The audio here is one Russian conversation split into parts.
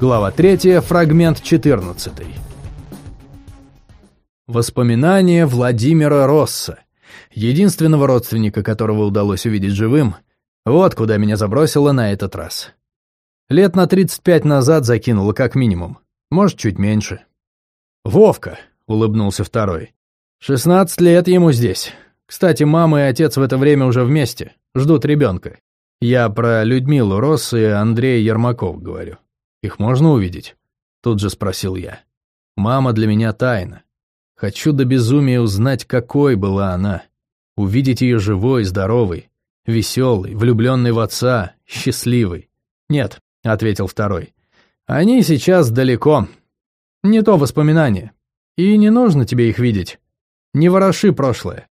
Глава 3, фрагмент 14. Воспоминания Владимира Росса, единственного родственника, которого удалось увидеть живым, вот куда меня забросило на этот раз. Лет на 35 назад закинуло как минимум, может, чуть меньше. «Вовка», — улыбнулся второй. «16 лет ему здесь. Кстати, мама и отец в это время уже вместе, ждут ребенка. Я про Людмилу Росс и Андрея Ермаков говорю. Их можно увидеть?» Тут же спросил я. «Мама для меня тайна. Хочу до безумия узнать, какой была она. Увидеть ее живой, здоровой, веселой, влюбленной в отца, счастливой. «Нет», — ответил второй. «Они сейчас далеко. Не то воспоминание. И не нужно тебе их видеть. Не вороши прошлое».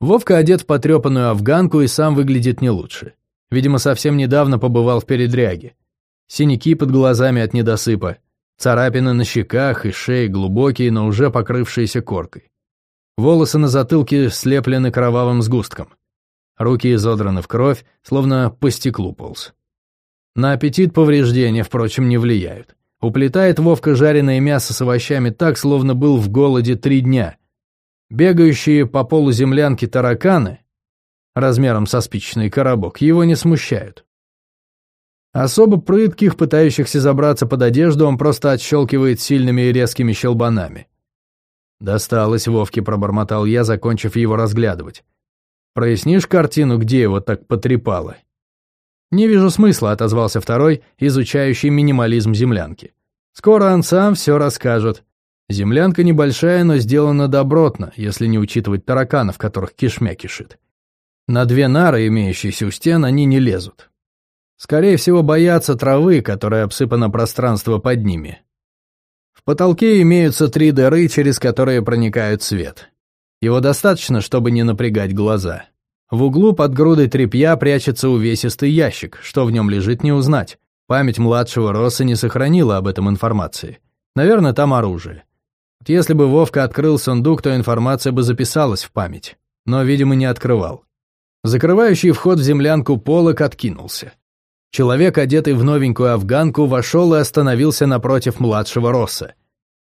Вовка одет в потрепанную афганку и сам выглядит не лучше. Видимо, совсем недавно побывал в передряге синяки под глазами от недосыпа, царапины на щеках и шее глубокие, но уже покрывшиеся коркой. Волосы на затылке слеплены кровавым сгустком. Руки изодраны в кровь, словно по стеклу полз. На аппетит повреждения, впрочем, не влияют. Уплетает Вовка жареное мясо с овощами так, словно был в голоде три дня. Бегающие по полу землянки тараканы, размером со спичечный коробок, его не смущают. Особо прытких, пытающихся забраться под одежду, он просто отщелкивает сильными и резкими щелбанами. «Досталось Вовке», — пробормотал я, закончив его разглядывать. «Прояснишь картину, где его так потрепало?» «Не вижу смысла», — отозвался второй, изучающий минимализм землянки. «Скоро он сам все расскажет. Землянка небольшая, но сделана добротно, если не учитывать тараканов, которых кишмя кишит. На две нары, имеющиеся у стен, они не лезут. Скорее всего, боятся травы, которая обсыпана пространство под ними. В потолке имеются три дыры, через которые проникает свет. Его достаточно, чтобы не напрягать глаза. В углу под грудой тряпья прячется увесистый ящик, что в нем лежит не узнать. Память младшего Росса не сохранила об этом информации. Наверное, там оружие. Если бы Вовка открыл сундук, то информация бы записалась в память. Но, видимо, не открывал. Закрывающий вход в землянку полок откинулся. Человек, одетый в новенькую афганку, вошел и остановился напротив младшего Росса.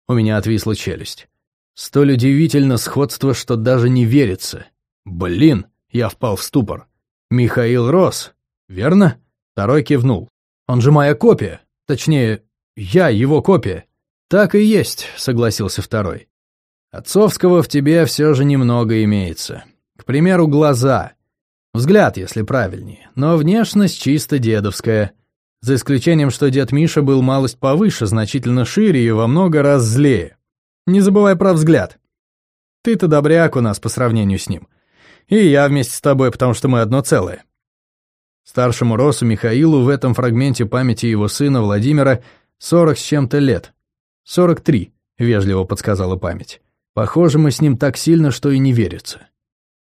У меня отвисла челюсть. Столь удивительно сходство, что даже не верится. Блин, я впал в ступор. Михаил Росс, верно? Второй кивнул. Он же моя копия. Точнее, я его копия. Так и есть, согласился второй. Отцовского в тебе все же немного имеется. К примеру, глаза. Взгляд, если правильнее, но внешность чисто дедовская. За исключением, что дед Миша был малость повыше, значительно шире и во много раз злее. Не забывай про взгляд. Ты-то добряк у нас по сравнению с ним. И я вместе с тобой, потому что мы одно целое. Старшему Росу Михаилу в этом фрагменте памяти его сына Владимира сорок с чем-то лет. Сорок три, вежливо подсказала память. Похоже, мы с ним так сильно, что и не верится.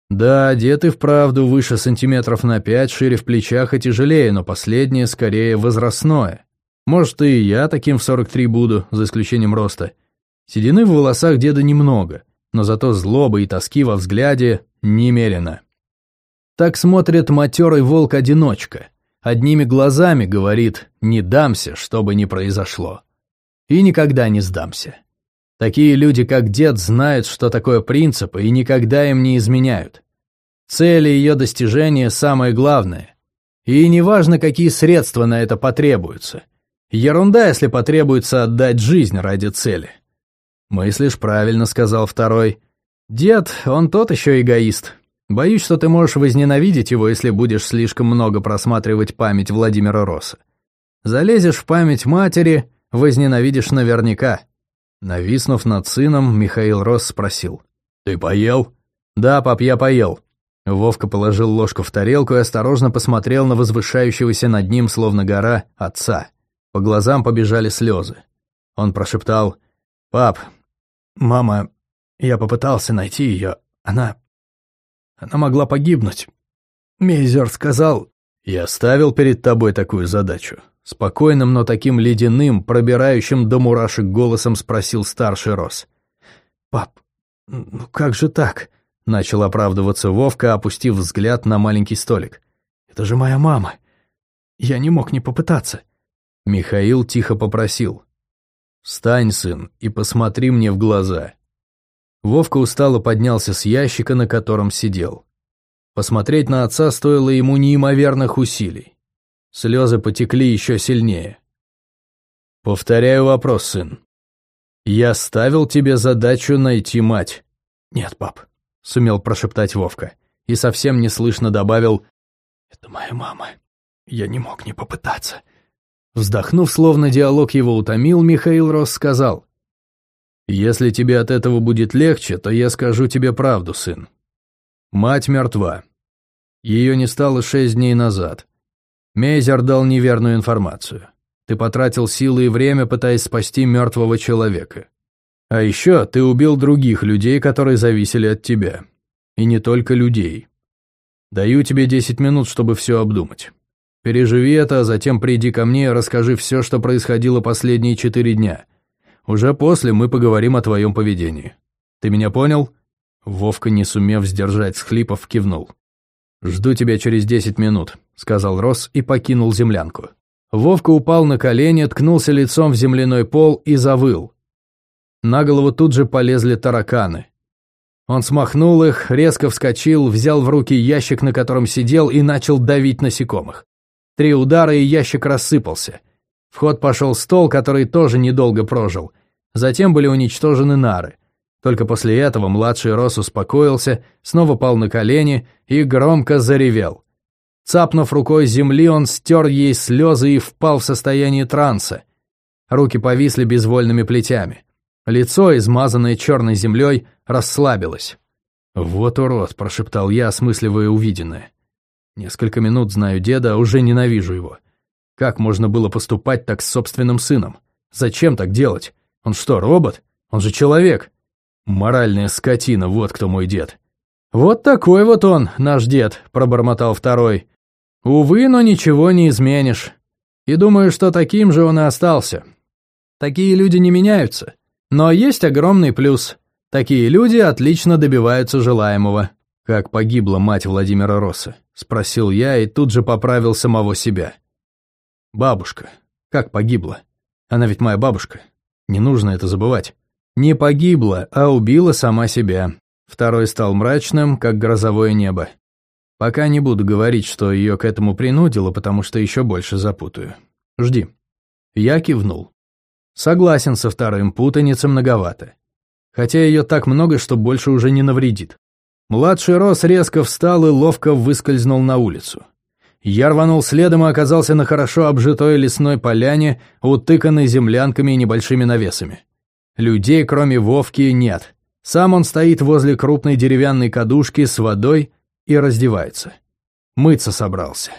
Да, дед и вправду выше сантиметров на пять, шире в плечах и тяжелее, но последнее скорее возрастное. Может, и я таким в 43 буду, за исключением роста. Седины в волосах деда немного, но зато злобы и тоски во взгляде немерено. Так смотрит матерый волк-одиночка. Одними глазами говорит «не дамся, что бы ни произошло». И никогда не сдамся. Такие люди, как дед, знают, что такое принципы, и никогда им не изменяют. Цели ее достижения самое главное. И неважно, какие средства на это потребуются. Ерунда, если потребуется отдать жизнь ради цели. «Мыслишь правильно», — сказал второй. «Дед, он тот еще эгоист. Боюсь, что ты можешь возненавидеть его, если будешь слишком много просматривать память Владимира Росса. Залезешь в память матери, возненавидишь наверняка». Нависнув над сыном, Михаил Рос спросил. «Ты поел?» «Да, пап, я поел». Вовка положил ложку в тарелку и осторожно посмотрел на возвышающегося над ним, словно гора, отца. По глазам побежали слезы. Он прошептал «Пап, мама, я попытался найти ее. Она... она могла погибнуть. Мейзер сказал...» «Я ставил перед тобой такую задачу», Спокойным, но таким ледяным, пробирающим до мурашек голосом спросил старший Рос. «Пап, ну как же так?» — начал оправдываться Вовка, опустив взгляд на маленький столик. «Это же моя мама. Я не мог не попытаться». Михаил тихо попросил. «Встань, сын, и посмотри мне в глаза». Вовка устало поднялся с ящика, на котором сидел. Посмотреть на отца стоило ему неимоверных усилий. Слезы потекли еще сильнее. «Повторяю вопрос, сын. Я ставил тебе задачу найти мать». «Нет, пап», — сумел прошептать Вовка, и совсем неслышно добавил «Это моя мама. Я не мог не попытаться». Вздохнув, словно диалог его утомил, Михаил Рос сказал «Если тебе от этого будет легче, то я скажу тебе правду, сын. Мать мертва. Ее не стало шесть дней назад. Мейзер дал неверную информацию. Ты потратил силы и время, пытаясь спасти мертвого человека. А еще ты убил других людей, которые зависели от тебя. И не только людей. Даю тебе десять минут, чтобы все обдумать. Переживи это, а затем приди ко мне и расскажи все, что происходило последние четыре дня. Уже после мы поговорим о твоем поведении. Ты меня понял?» Вовка, не сумев сдержать схлипов, кивнул. «Жду тебя через десять минут», — сказал Росс и покинул землянку. Вовка упал на колени, ткнулся лицом в земляной пол и завыл. На голову тут же полезли тараканы. Он смахнул их, резко вскочил, взял в руки ящик, на котором сидел, и начал давить насекомых. Три удара, и ящик рассыпался. В ход пошел стол, который тоже недолго прожил. Затем были уничтожены нары. Только после этого младший Рос успокоился, снова пал на колени и громко заревел. Цапнув рукой земли, он стер ей слезы и впал в состояние транса. Руки повисли безвольными плетями. Лицо, измазанное черной землей, расслабилось. «Вот урод», – прошептал я, осмысливая увиденное. Несколько минут знаю деда, а уже ненавижу его. Как можно было поступать так с собственным сыном? Зачем так делать? Он что, робот? Он же человек. «Моральная скотина, вот кто мой дед». «Вот такой вот он, наш дед», – пробормотал второй. «Увы, но ничего не изменишь. И думаю, что таким же он и остался. Такие люди не меняются. Но есть огромный плюс. Такие люди отлично добиваются желаемого». «Как погибла мать Владимира Росса?» – спросил я и тут же поправил самого себя. «Бабушка. Как погибла? Она ведь моя бабушка. Не нужно это забывать». Не погибла, а убила сама себя. Второй стал мрачным, как грозовое небо. Пока не буду говорить, что ее к этому принудило, потому что еще больше запутаю. Жди. Я кивнул. Согласен со вторым, путаница многовато. Хотя ее так много, что больше уже не навредит. Младший Рос резко встал и ловко выскользнул на улицу. Я рванул следом и оказался на хорошо обжитой лесной поляне, утыканной землянками и небольшими навесами. Людей, кроме Вовки, нет. Сам он стоит возле крупной деревянной кадушки с водой и раздевается. Мыться собрался.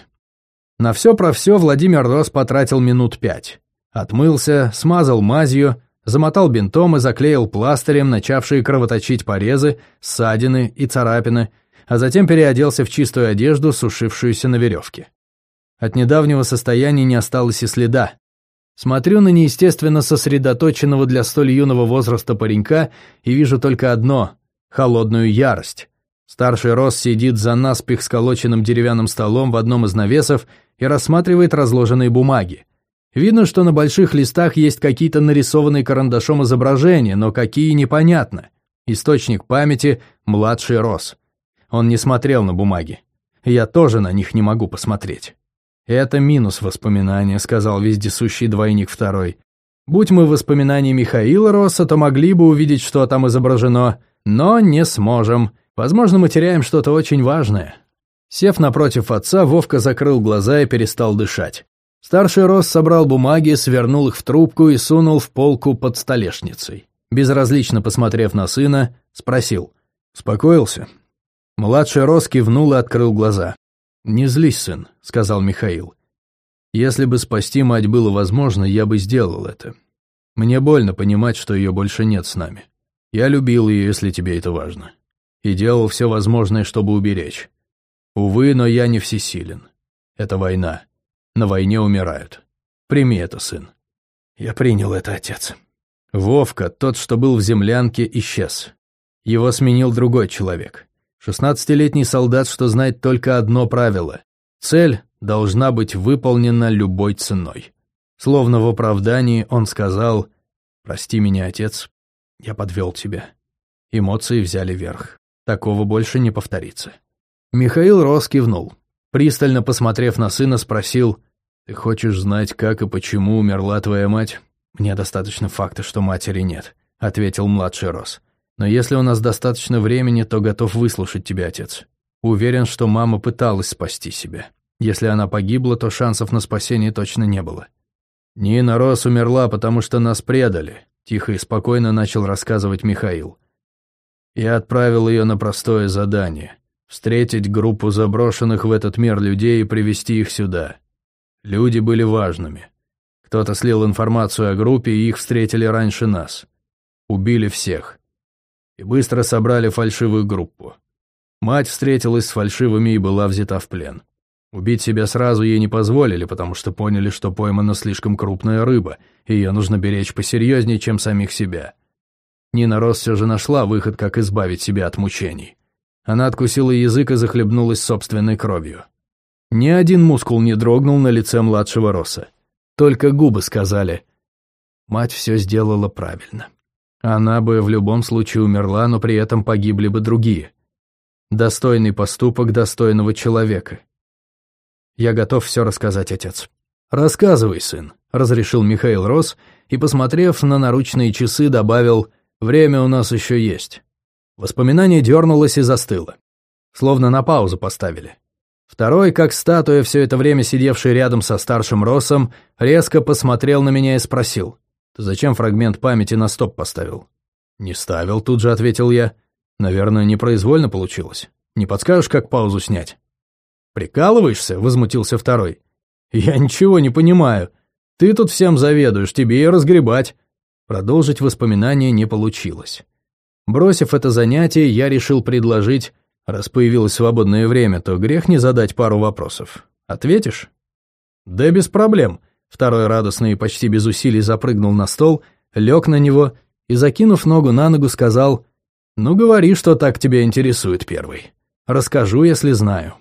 На все про все Владимир Рос потратил минут пять. Отмылся, смазал мазью, замотал бинтом и заклеил пластырем начавшие кровоточить порезы, ссадины и царапины, а затем переоделся в чистую одежду, сушившуюся на веревке. От недавнего состояния не осталось и следа. Смотрю на неестественно сосредоточенного для столь юного возраста паренька и вижу только одно — холодную ярость. Старший Рос сидит за наспех сколоченным деревянным столом в одном из навесов и рассматривает разложенные бумаги. Видно, что на больших листах есть какие-то нарисованные карандашом изображения, но какие непонятно. Источник памяти – младший Рос. Он не смотрел на бумаги. Я тоже на них не могу посмотреть. «Это минус воспоминания», — сказал вездесущий двойник второй. «Будь мы воспоминания Михаила Росса, то могли бы увидеть, что там изображено, но не сможем. Возможно, мы теряем что-то очень важное». Сев напротив отца, Вовка закрыл глаза и перестал дышать. Старший Росс собрал бумаги, свернул их в трубку и сунул в полку под столешницей. Безразлично посмотрев на сына, спросил. «Успокоился?» Младший Рос кивнул и открыл глаза. «Не злись, сын», — сказал Михаил. «Если бы спасти мать было возможно, я бы сделал это. Мне больно понимать, что ее больше нет с нами. Я любил ее, если тебе это важно. И делал все возможное, чтобы уберечь. Увы, но я не всесилен. Это война. На войне умирают. Прими это, сын». «Я принял это, отец». Вовка, тот, что был в землянке, исчез. Его сменил другой человек. Шестнадцатилетний солдат, что знает только одно правило. Цель должна быть выполнена любой ценой. Словно в оправдании он сказал «Прости меня, отец, я подвел тебя». Эмоции взяли верх. Такого больше не повторится. Михаил Рос кивнул. Пристально посмотрев на сына, спросил «Ты хочешь знать, как и почему умерла твоя мать?» «Мне достаточно факта, что матери нет», — ответил младший Рос. «Но если у нас достаточно времени, то готов выслушать тебя, отец. Уверен, что мама пыталась спасти себя. Если она погибла, то шансов на спасение точно не было. Нина Рос умерла, потому что нас предали, тихо и спокойно начал рассказывать Михаил. Я отправил ее на простое задание – встретить группу заброшенных в этот мир людей и привести их сюда. Люди были важными. Кто-то слил информацию о группе, и их встретили раньше нас. Убили всех. И быстро собрали фальшивую группу. Мать встретилась с фальшивыми и была взята в плен. Убить себя сразу ей не позволили, потому что поняли, что поймана слишком крупная рыба, и ее нужно беречь посерьезнее, чем самих себя. Нина Рос все же нашла выход, как избавить себя от мучений. Она откусила язык и захлебнулась собственной кровью. Ни один мускул не дрогнул на лице младшего Росса. Только губы сказали. Мать все сделала правильно. Она бы в любом случае умерла, но при этом погибли бы другие. Достойный поступок достойного человека. Я готов все рассказать, отец. Рассказывай, сын, разрешил Михаил Рос и, посмотрев на наручные часы, добавил «Время у нас еще есть». Воспоминание дернулось и застыло. Словно на паузу поставили. Второй, как статуя, все это время сидевший рядом со старшим Росом, резко посмотрел на меня и спросил. «Ты зачем фрагмент памяти на стоп поставил?» «Не ставил», тут же ответил я. Наверное, непроизвольно получилось. Не подскажешь, как паузу снять? Прикалываешься? Возмутился второй. Я ничего не понимаю. Ты тут всем заведуешь, тебе и разгребать. Продолжить воспоминания не получилось. Бросив это занятие, я решил предложить, раз появилось свободное время, то грех не задать пару вопросов. Ответишь? Да без проблем. Второй радостный почти без усилий запрыгнул на стол, лег на него и, закинув ногу на ногу, сказал «Ну говори, что так тебя интересует первый. Расскажу, если знаю».